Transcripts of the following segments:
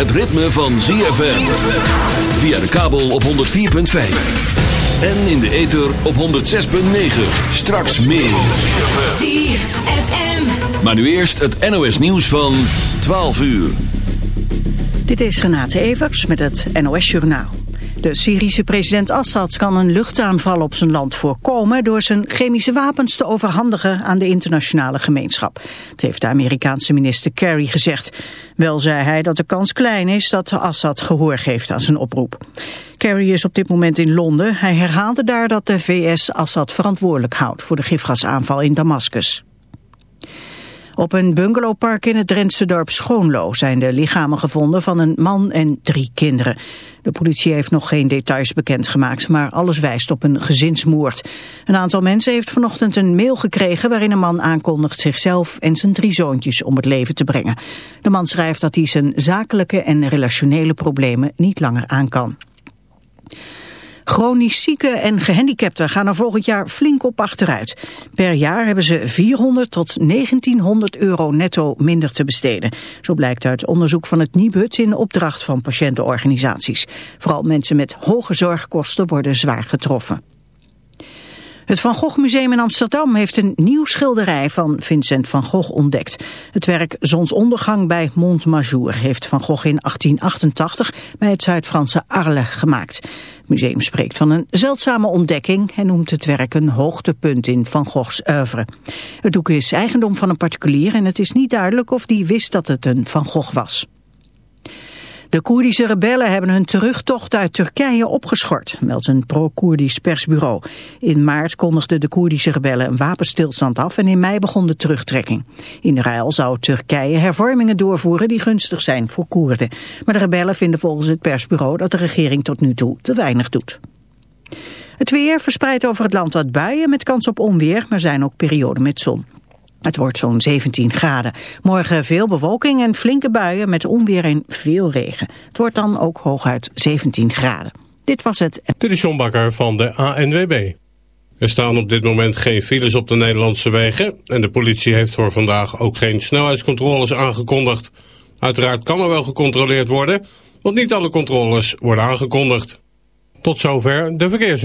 het ritme van ZFM. Via de kabel op 104.5. En in de ether op 106.9. Straks meer. ZFM. Maar nu eerst het NOS nieuws van 12 uur. Dit is Renate Evers met het NOS Journaal. De Syrische president Assad kan een luchtaanval op zijn land voorkomen... door zijn chemische wapens te overhandigen aan de internationale gemeenschap. Dat heeft de Amerikaanse minister Kerry gezegd. Wel zei hij dat de kans klein is dat Assad gehoor geeft aan zijn oproep. Kerry is op dit moment in Londen. Hij herhaalde daar dat de VS Assad verantwoordelijk houdt... voor de gifgasaanval in Damascus. Op een bungalowpark in het Drentse dorp Schoonlo zijn de lichamen gevonden van een man en drie kinderen. De politie heeft nog geen details bekendgemaakt, maar alles wijst op een gezinsmoord. Een aantal mensen heeft vanochtend een mail gekregen waarin een man aankondigt zichzelf en zijn drie zoontjes om het leven te brengen. De man schrijft dat hij zijn zakelijke en relationele problemen niet langer aan kan. Chronisch zieken en gehandicapten gaan er volgend jaar flink op achteruit. Per jaar hebben ze 400 tot 1900 euro netto minder te besteden. Zo blijkt uit onderzoek van het Nibud in opdracht van patiëntenorganisaties. Vooral mensen met hoge zorgkosten worden zwaar getroffen. Het Van Gogh Museum in Amsterdam heeft een nieuw schilderij van Vincent van Gogh ontdekt. Het werk Zonsondergang bij Montmajour heeft Van Gogh in 1888 bij het Zuid-Franse Arles gemaakt. Het museum spreekt van een zeldzame ontdekking en noemt het werk een hoogtepunt in Van Goghs oeuvre. Het doek is eigendom van een particulier en het is niet duidelijk of die wist dat het een Van Gogh was. De Koerdische rebellen hebben hun terugtocht uit Turkije opgeschort, meldt een pro-Koerdisch persbureau. In maart kondigden de Koerdische rebellen een wapenstilstand af en in mei begon de terugtrekking. In ruil zou Turkije hervormingen doorvoeren die gunstig zijn voor Koerden. Maar de rebellen vinden volgens het persbureau dat de regering tot nu toe te weinig doet. Het weer verspreidt over het land wat buien met kans op onweer, maar zijn ook perioden met zon. Het wordt zo'n 17 graden. Morgen veel bewolking en flinke buien met onweer en veel regen. Het wordt dan ook hooguit 17 graden. Dit was het. Dit is John Bakker van de ANWB. Er staan op dit moment geen files op de Nederlandse wegen... en de politie heeft voor vandaag ook geen snelheidscontroles aangekondigd. Uiteraard kan er wel gecontroleerd worden... want niet alle controles worden aangekondigd. Tot zover de verkeers.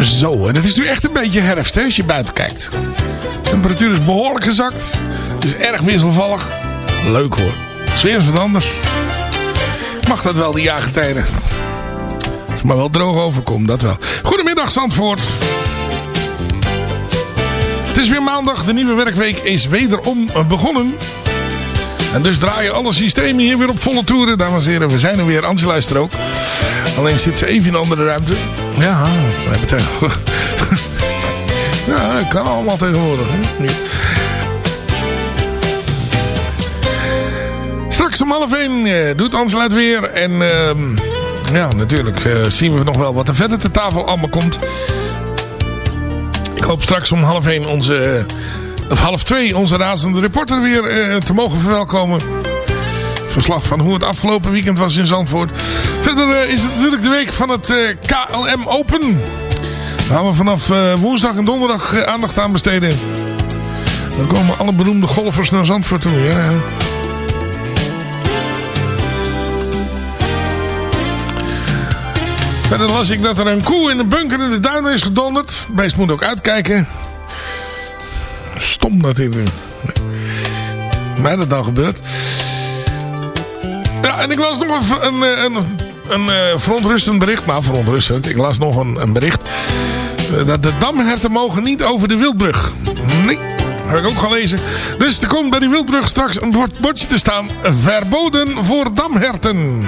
Zo, en het is nu echt een beetje herfst hè, als je buiten kijkt. De temperatuur is behoorlijk gezakt. Het is erg wisselvallig. Leuk hoor. Sfeer is wat anders. Mag dat wel, die jaargetijden. Als het maar wel droog overkomt, dat wel. Goedemiddag Zandvoort. is weer maandag. De nieuwe werkweek is wederom begonnen. En dus draaien alle systemen hier weer op volle toeren. Dames en heren, we zijn er weer. Angela is er ook. Alleen zit ze even in een andere ruimte. Ja, we hebben tegenwoordig... ja, dat kan allemaal tegenwoordig. Hè? Straks om half één eh, doet Angela het weer. En ehm, ja, natuurlijk eh, zien we nog wel wat er verder te tafel allemaal komt. Ik hoop straks om half één onze... eh, of half twee onze razende reporter weer te mogen verwelkomen. Verslag van hoe het afgelopen weekend was in Zandvoort. Verder eh, is het natuurlijk de week van het eh, KLM Open. Daar gaan we vanaf eh, woensdag en donderdag aandacht aan besteden. Dan komen alle beroemde golfers naar Zandvoort toe. Ja, ja. Verder las ik dat er een koe in een bunker in de duinen is gedonderd. Beest moet ook uitkijken. Stom natuurlijk. Mij dat nou gebeurt. Ja, en ik las nog een, een, een, een, eh, verontrustend bericht. Nou, verontrustend. Ik las nog een, een bericht. eh, Dat de damherten mogen niet over de wildbrug. Nee, heb ik ook gelezen. Dus er komt bij die wildbrug straks een bord- bordje te staan. Verboden voor damherten.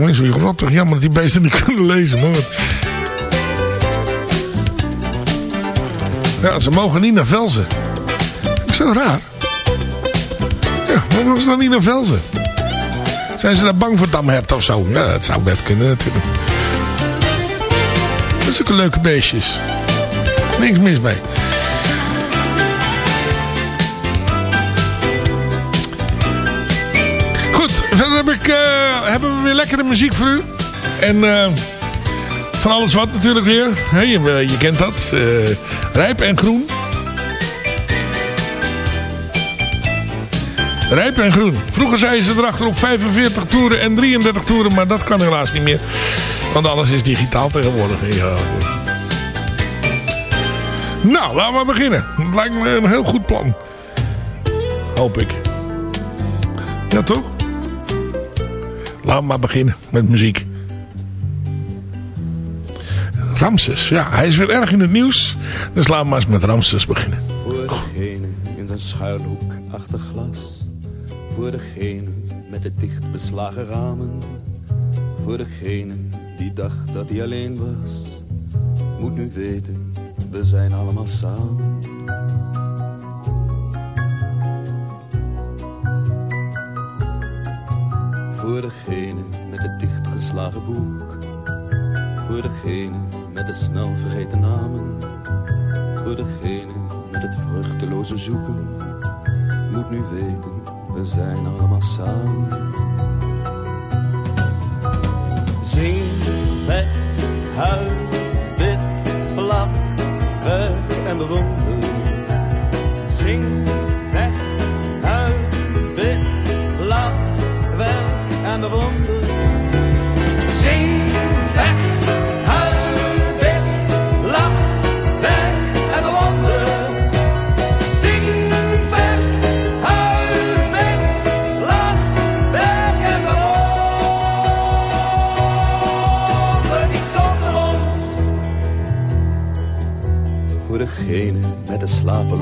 Oh, zo rottig. Jammer dat die beesten niet kunnen lezen. Maar... Ja, ze mogen niet naar Velzen. Zo raar. Ja, waarom mogen ze dan niet naar Velzen? Zijn ze daar bang voor damherten of zo? Ja, dat zou best kunnen natuurlijk. Dat zijn ook leuke beestjes. Niks mis mee. Goed, verder heb ik, eh, hebben we weer lekkere muziek voor u. En eh, van alles wat natuurlijk weer. Je, je kent dat. Eh, rijp en groen. Rijp en groen. Vroeger zeiden ze erachter op 45 toeren en 33 toeren. Maar dat kan helaas niet meer. Want alles is digitaal tegenwoordig. Nou, laten we beginnen. Het lijkt me een heel goed plan. Hoop ik. Ja, toch? Laten we maar beginnen met muziek. Ramses, ja, hij is weer erg in het nieuws. Dus laten we maar eens met Ramses beginnen. Voor in zijn schuilhoek achter glas. Voor degene met de dicht beslagen ramen. Voor degene die dacht dat hij alleen was. Moet nu weten, we zijn allemaal samen. Voor degene met het dichtgeslagen boek. Voor degene met de snel vergeten namen. Voor degene met het vruchteloze zoeken. Moet nu weten, we zijn allemaal samen. Zing, vecht, huil, bid, lach, werk en bewonder. Zing, vecht, huil, bid, lach, werk en bewonder.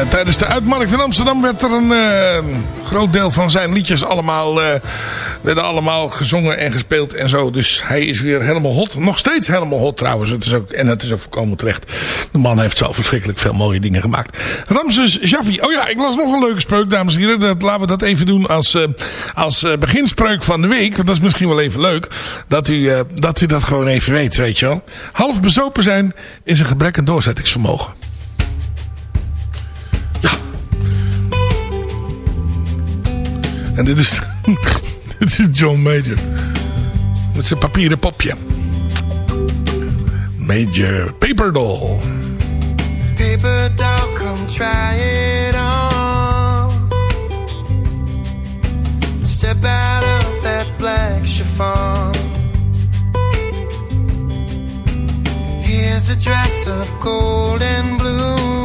Eh, tijdens de uitmarkt in Amsterdam werd er een eh, groot deel van zijn liedjes allemaal, eh, werden allemaal gezongen en gespeeld en zo. Dus hij is weer helemaal hot. Nog steeds helemaal hot trouwens. Het is ook, en het is ook voorkomen terecht. De man heeft zo verschrikkelijk veel mooie dingen gemaakt. Ramses Jaffi. Oh ja, ik las nog een leuke spreuk, dames en heren. Dat, laten we dat even doen als, als beginspreuk van de week. Want dat is misschien wel even leuk. Dat u, dat u dat gewoon even weet, weet je wel. Half bezopen zijn is een gebrek aan doorzettingsvermogen. En dit is, dit is John Major. Met zijn papieren popje. Major Paperdoll. Paper doll, come try it on. Step out of that black chiffon. Here's a dress of gold and blue.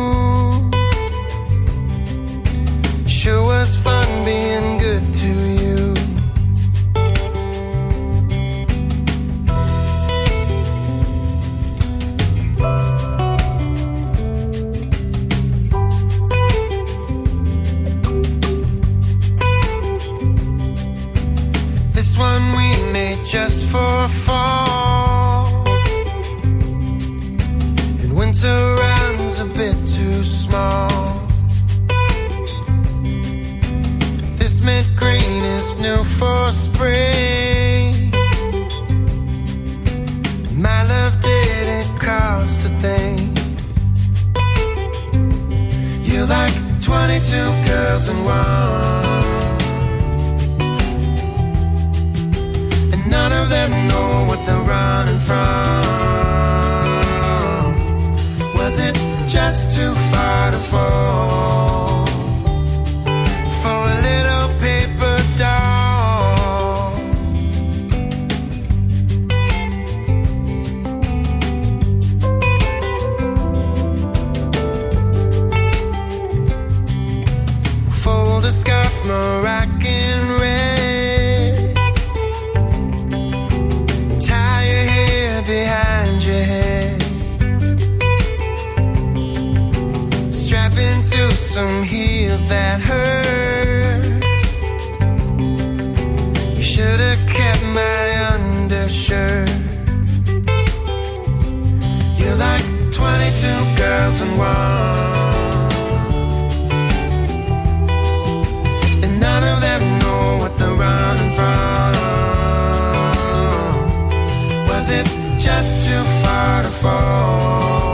It just too far to fall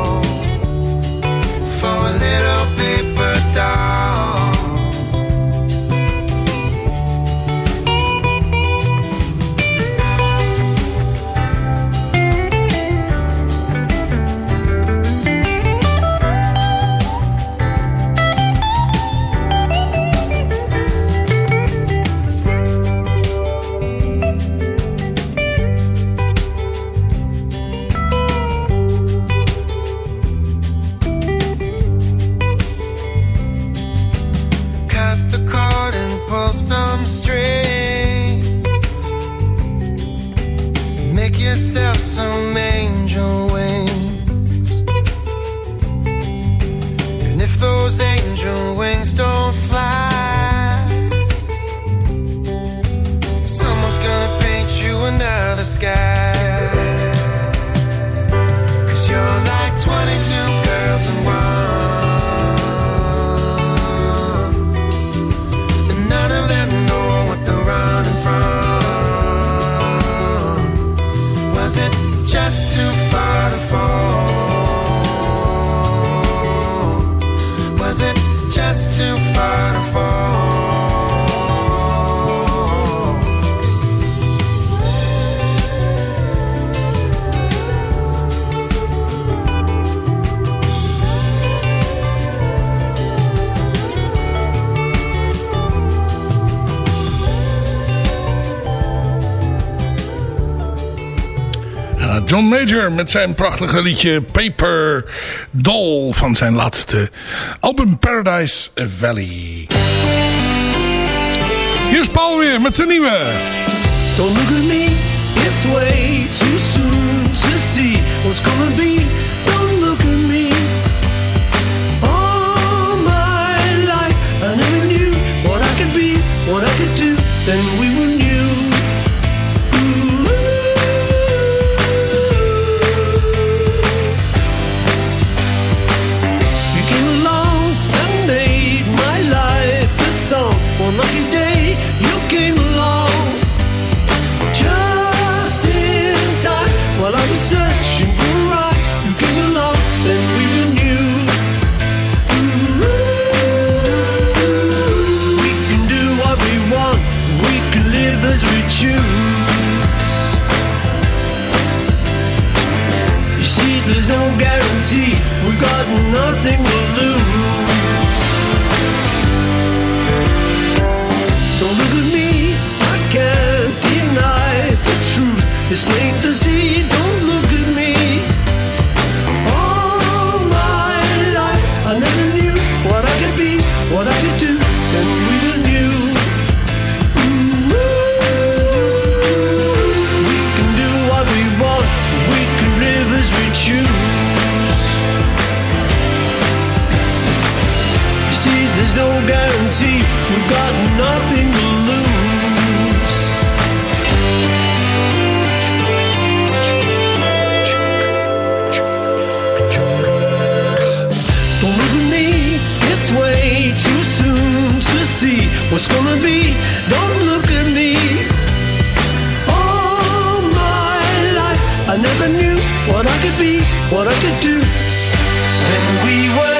Major met zijn prachtige liedje Paper Doll van zijn laatste album Paradise Valley. Hier is Paul weer met zijn nieuwe. Don't look at me, it's way too soon to see what's gonna be. Don't look at me. All my life, I never knew what I could be, what I could do. Then we It's plain to see, don't look at me. All my life, I never knew what I could be, what I could do. We can do what we want, we can live as we choose. You see, there's no guarantee, we've got nothing what's gonna be. Don't look at me. All my life, I never knew what I could be, what I could do. Then we were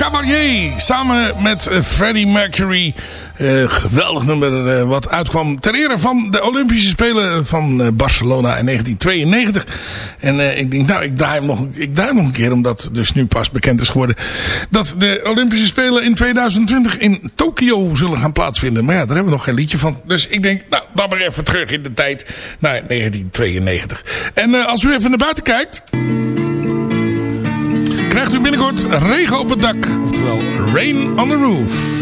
Caballé samen met eh, Freddie Mercury. Eh, geweldig nummer eh, wat uitkwam ter ere van de Olympische Spelen van Barcelona in 1992. En ik denk, nou, ik draai, hem nog, ik draai hem nog een keer, omdat dus nu pas bekend is geworden dat de Olympische Spelen in 2020 in Tokio zullen gaan plaatsvinden. Maar ja, daar hebben we nog geen liedje van. Dus ik denk, nou, dan maar even terug in de tijd naar 1992. En als u even naar buiten kijkt krijgt u binnenkort regen op het dak. Oftewel, rain on the roof.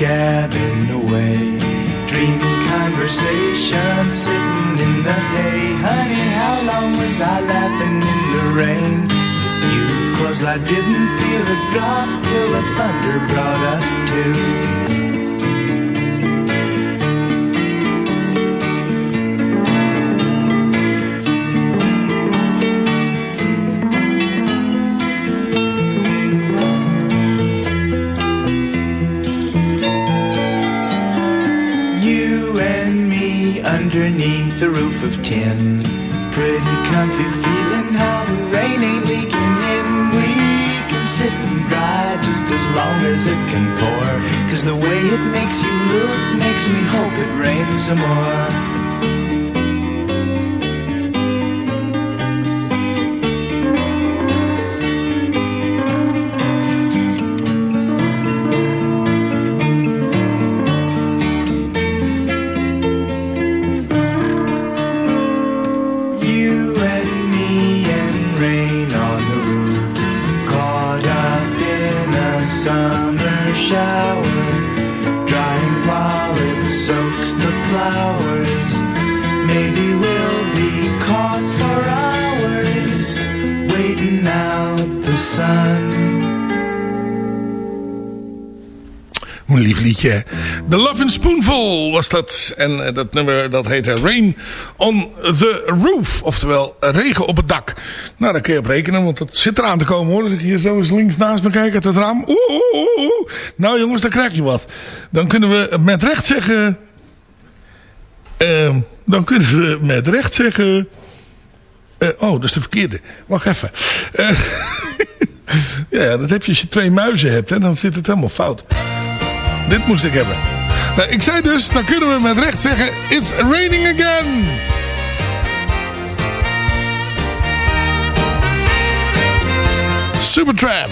Gabbing away, dreaming conversation, sitting in the hay. Honey, how long was I laughing in the rain with you? Cause I didn't feel a drop till the thunder brought us to. Some more. Was dat. En eh, dat nummer dat heette Rain on the Roof. Oftewel regen op het dak. Nou, daar kun je op rekenen, want dat zit eraan te komen hoor. Als ik hier zo eens links naast me kijk uit het raam. Oeh, oeh, oeh. Nou jongens, dan krijg je wat. Dan kunnen we met recht zeggen... ehm, dan kunnen we met recht zeggen... eh, oh, dat is de verkeerde. Wacht even. Eh, ja, dat heb je als je twee muizen hebt. Hè, dan zit het helemaal fout. Dit moest ik hebben. Nou, ik zei dus, dan kunnen we met recht zeggen... It's raining again! Supertramp.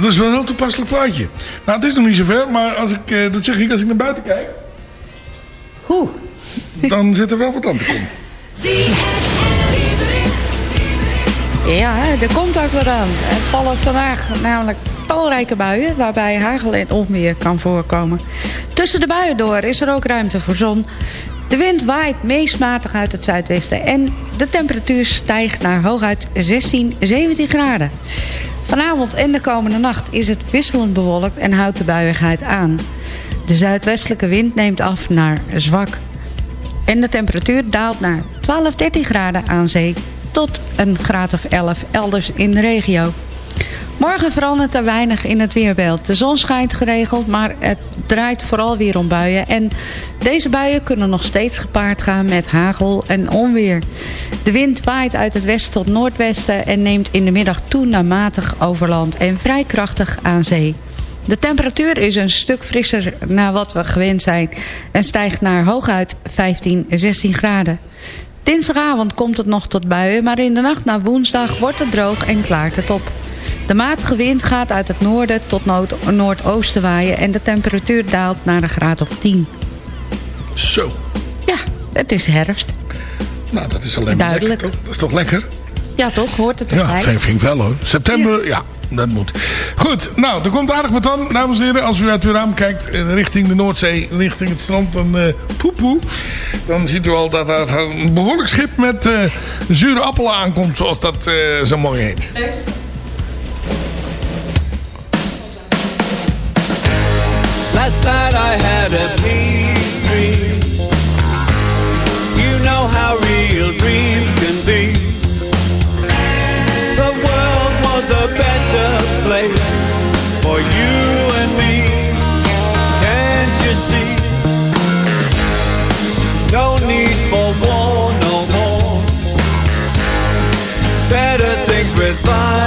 Dat is wel een heel toepasselijk plaatje. Nou, het is nog niet zover, maar als ik, eh, dat zeg ik als ik naar buiten kijk. Hoe? Dan zit er wel wat aan te komen. Ja, er komt ook wat aan. Er vallen vandaag namelijk talrijke buien... waarbij hagel en onweer kan voorkomen. Tussen de buien door is er ook ruimte voor zon. De wind waait meest matig uit het zuidwesten... en de temperatuur stijgt naar hooguit 16, 17 graden. Vanavond en de komende nacht is het wisselend bewolkt... en houdt de buiigheid aan. De zuidwestelijke wind neemt af naar zwak. En de temperatuur daalt naar 12, 13 graden aan zee tot een graad of 11 elders in de regio. Morgen verandert er weinig in het weerbeeld. De zon schijnt geregeld, maar het draait vooral weer om buien. En deze buien kunnen nog steeds gepaard gaan met hagel en onweer. De wind waait uit het westen tot noordwesten... en neemt in de middag toe naar matig over land en vrij krachtig aan zee. De temperatuur is een stuk frisser naar wat we gewend zijn... en stijgt naar hooguit 15, 16 graden. Dinsdagavond komt het nog tot buien, maar in de nacht naar woensdag wordt het droog en klaart het op. De matige wind gaat uit het noorden tot noord noordoosten waaien en de temperatuur daalt naar een graad of 10. Zo. Ja, het is herfst. Nou, dat is alleen maar Duidelijk. lekker, toch? Dat is toch lekker? Ja, toch? Hoort het Ja, erbij? vind, vind ik wel hoor. September, ja. dat moet. Goed, nou, er komt aardig wat aan, dames en heren. Als u uit uw raam kijkt eh, richting de Noordzee, richting het strand, dan eh poepoe. Dan ziet u al dat er een behoorlijk schip met eh, zure appelen aankomt, zoals dat eh, zo mooi heet. Last night I had a peace dream. You know how real dreams can be. The world was a better place for you and me. Can't you see? No need for war no more. Better things we're fighting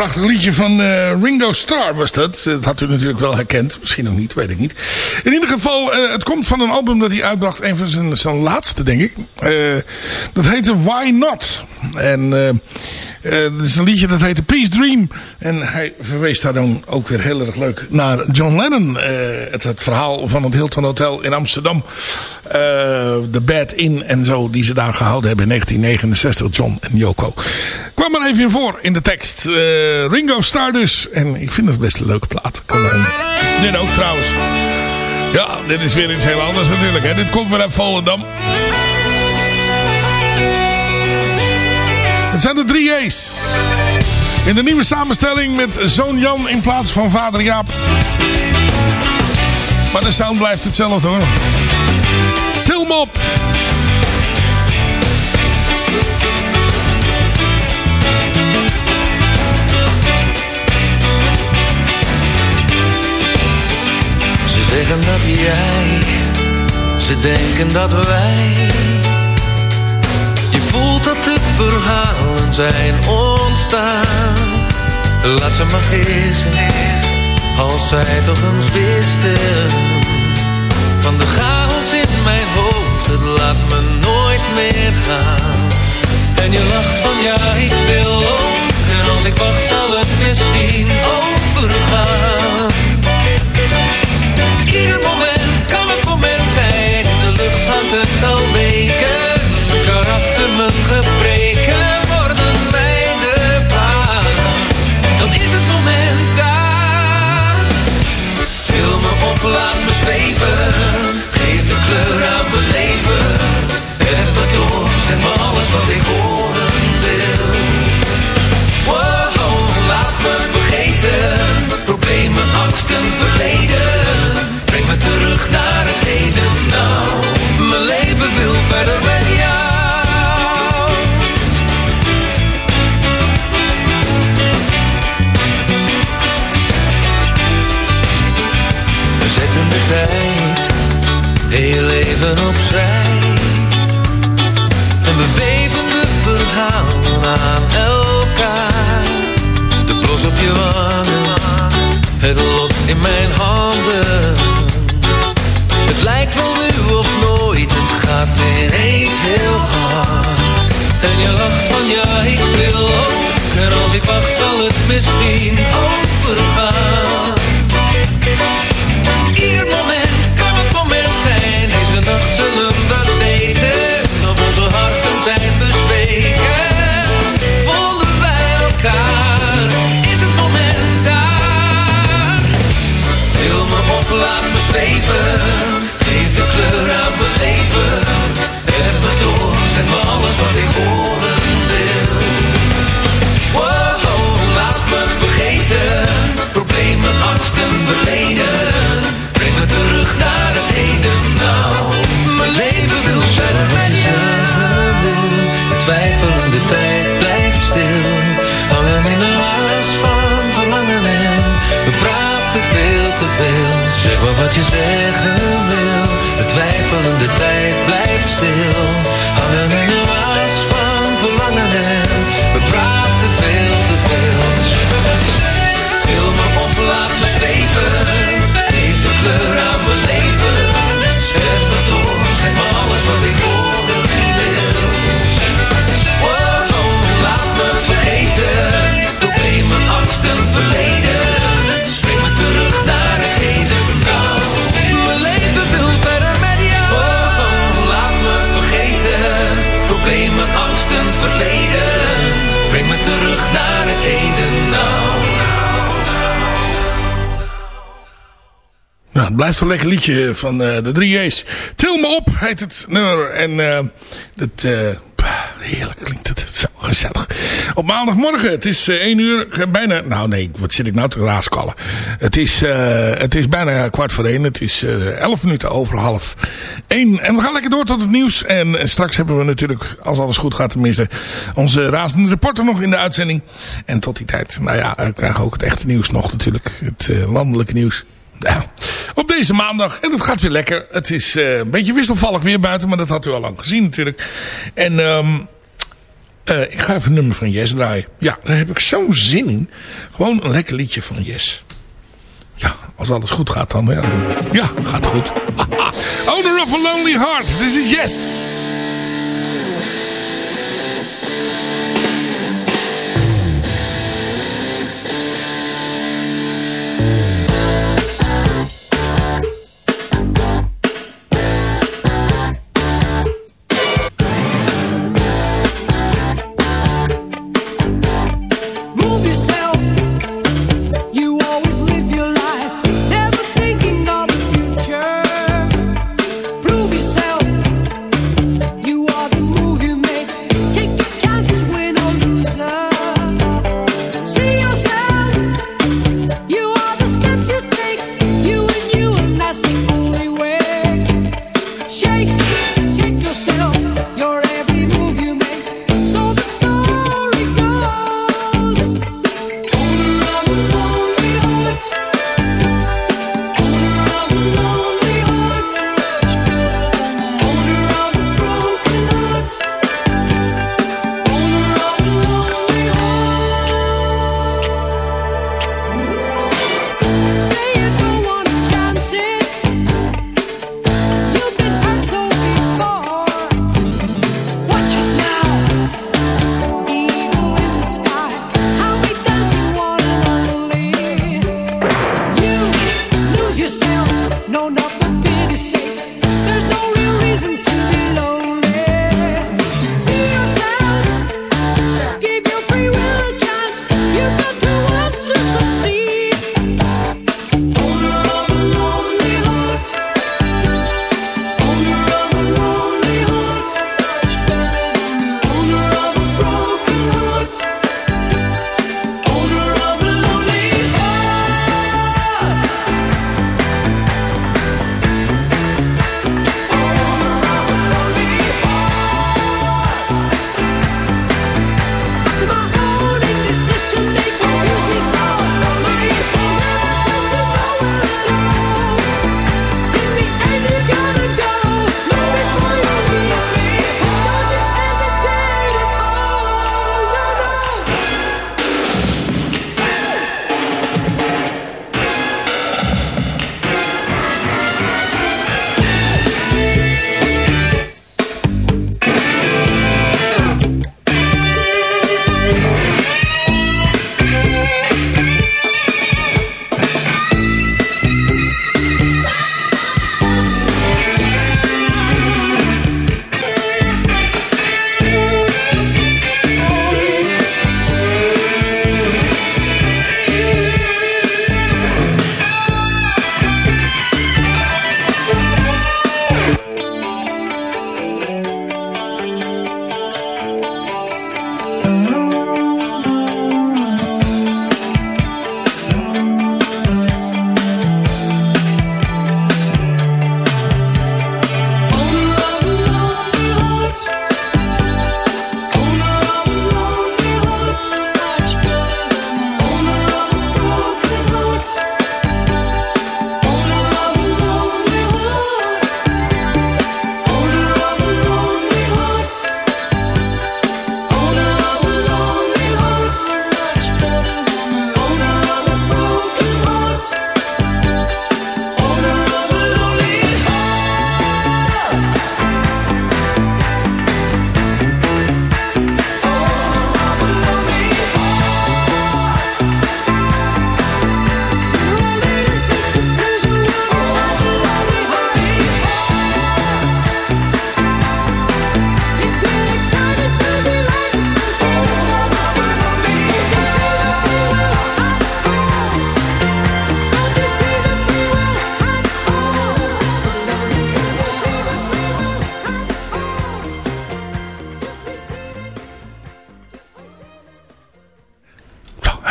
prachtig liedje van eh, Ringo Starr was dat. Dat had u natuurlijk wel herkend. Misschien nog niet, weet ik niet. In ieder geval, eh, het komt van een album dat hij uitbracht. Een van zijn, zijn laatste, denk ik. Eh, dat heette Why Not. En eh eh, dat is een liedje dat heette Peace Dream. En hij verwees daar dan ook weer heel erg leuk naar John Lennon. Eh, het, het verhaal van het Hilton Hotel in Amsterdam. Eh, De Bad Inn en zo die ze daar gehouden hebben in 1969. John en Yoko. Kwam er even in voor in de tekst. Eh, Ringo Starr dus. En ik vind het best een leuke plaat. Dit ook trouwens. Ja, dit is weer iets heel anders natuurlijk. Hè. Dit komt weer uit Volendam. Het zijn de drie A's. In de nieuwe samenstelling met zoon Jan in plaats van vader Jaap. Maar de sound blijft hetzelfde hoor. Til hem op. Ze zeggen dat jij, ze denken dat wij. Voelt dat de verhalen zijn ontstaan. Laat ze maar gissen, als zij toch eens wisten. Van de chaos in mijn hoofd, het laat me nooit meer gaan. En je lacht van ja, ik wil ook. En als ik wacht zal het misschien overgaan. Ieder moment Zeg maar wat je zeggen wil. De twijfelende tijd nou. Nou, het blijft een lekker liedje van eh, de 3 A's. Til me op heet het nummer. En eh het, eh, heerlijk klinkt het. Zo gezellig. Op maandagmorgen, het is eh, 1 uur, eh, bijna, nou nee, wat zit ik nou te raaskallen. Het is, eh, het is bijna kwart voor 1. Het is eh 11 minuten over half 1. En we gaan lekker door tot het nieuws. En eh, straks hebben we natuurlijk, als alles goed gaat tenminste, onze razende reporter nog in de uitzending. En tot die tijd, nou ja, we krijgen ook het echte nieuws nog natuurlijk. Het eh, landelijke nieuws. Ja. Op deze maandag. En het gaat weer lekker. Het is eh, een beetje wisselvallig weer buiten. Maar dat had u al lang gezien natuurlijk. En ehm, eh, ik ga even een nummer van Yes draaien. Ja, daar heb ik zo'n zin in. Gewoon een lekker liedje van Yes. Ja, als alles goed gaat dan. Ja, ja gaat goed. Owner of a Lonely Heart. This is Yes.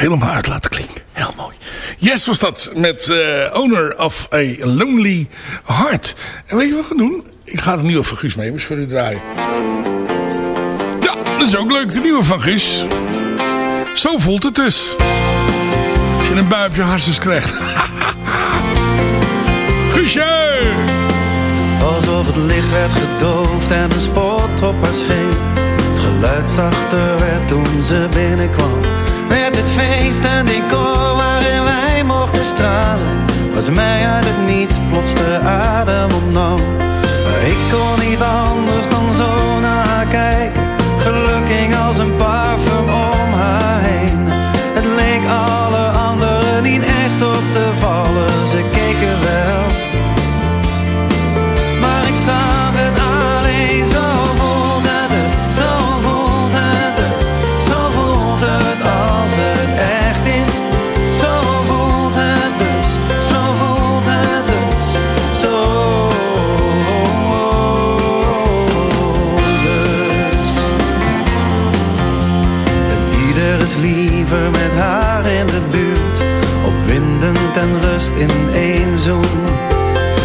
Helemaal uit laten klinken. Heel mooi. Yes was dat met eh, Owner of a Lonely Heart. En weet je wat we doen? Ik ga de nieuwe van Guus Meeuwis voor u draaien. Ja, dat is ook leuk. De nieuwe van Guus. Zo voelt het dus. Als je een bui op je hartjes krijgt. Guusje! Alsof het licht werd gedoofd en een spot op haar scheen. Het geluid zachter werd toen ze binnenkwam. Feest een decor waarin wij mochten stralen. Was mij uit het niets plots de adem ontnam. Maar ik kon niet anders dan zo naar haar kijken. Geluk ging als een parfum om haar heen. In één zoen.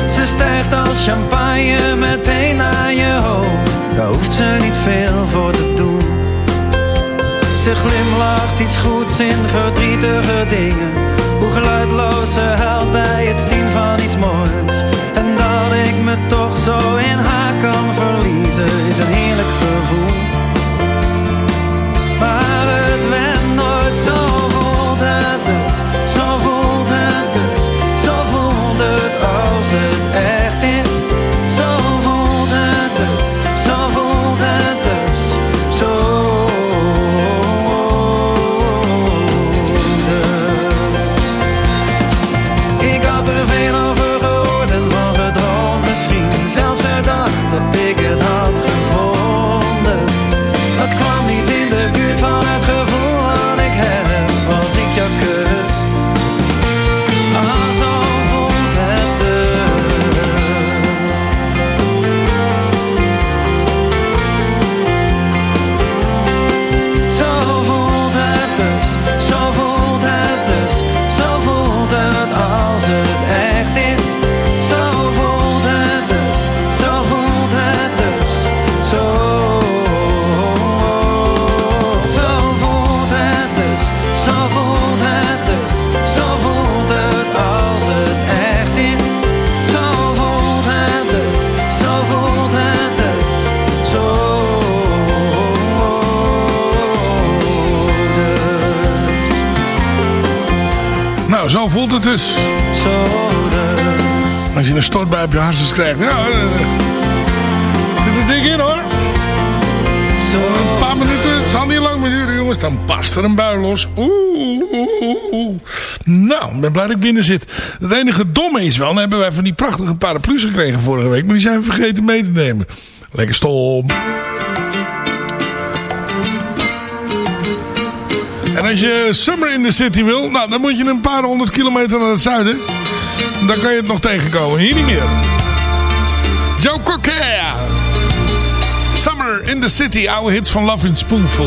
Ze stijgt als champagne meteen naar je hoofd. Daar hoeft ze niet veel voor te doen. Ze glimlacht iets goeds in verdrietige dingen. Hoe geluidloos ze huilt bij het zien voelt het dus. Als je een stortbui op je hartjes krijgt. Ja, eh, zit er dik in hoor. Een paar minuten, het zal niet lang meer duren jongens. Dan past er een bui los. Oeh. Nou, ik ben blij dat ik binnen zit. Het enige domme is wel, dan hebben wij van die prachtige paraplu's gekregen vorige week. Maar die zijn we vergeten mee te nemen. Lekker stom. En als je Summer in the City wil, nou, dan moet je een paar honderd kilometer naar het zuiden. Dan kan je het nog tegenkomen. Hier niet meer. Joe Cocker. Summer in the City. Oude hits van Love in Spoonful.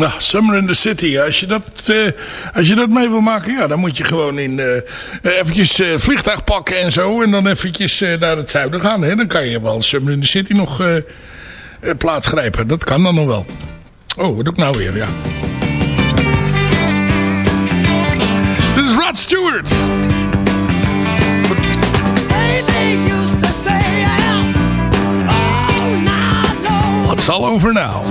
Nou, Summer in the City. Als je dat, eh, als je dat mee wil maken, ja, dan moet je gewoon in eh eventjes eh, vliegtuig pakken en zo. En dan eventjes eh, naar het zuiden gaan. Hè. Dan kan je wel Summer in the City nog eh, eh, plaatsgrijpen. Dat kan dan nog wel. Oh, wat doe ik nou weer? Ja. Dit is Rod Stewart. What's all over now?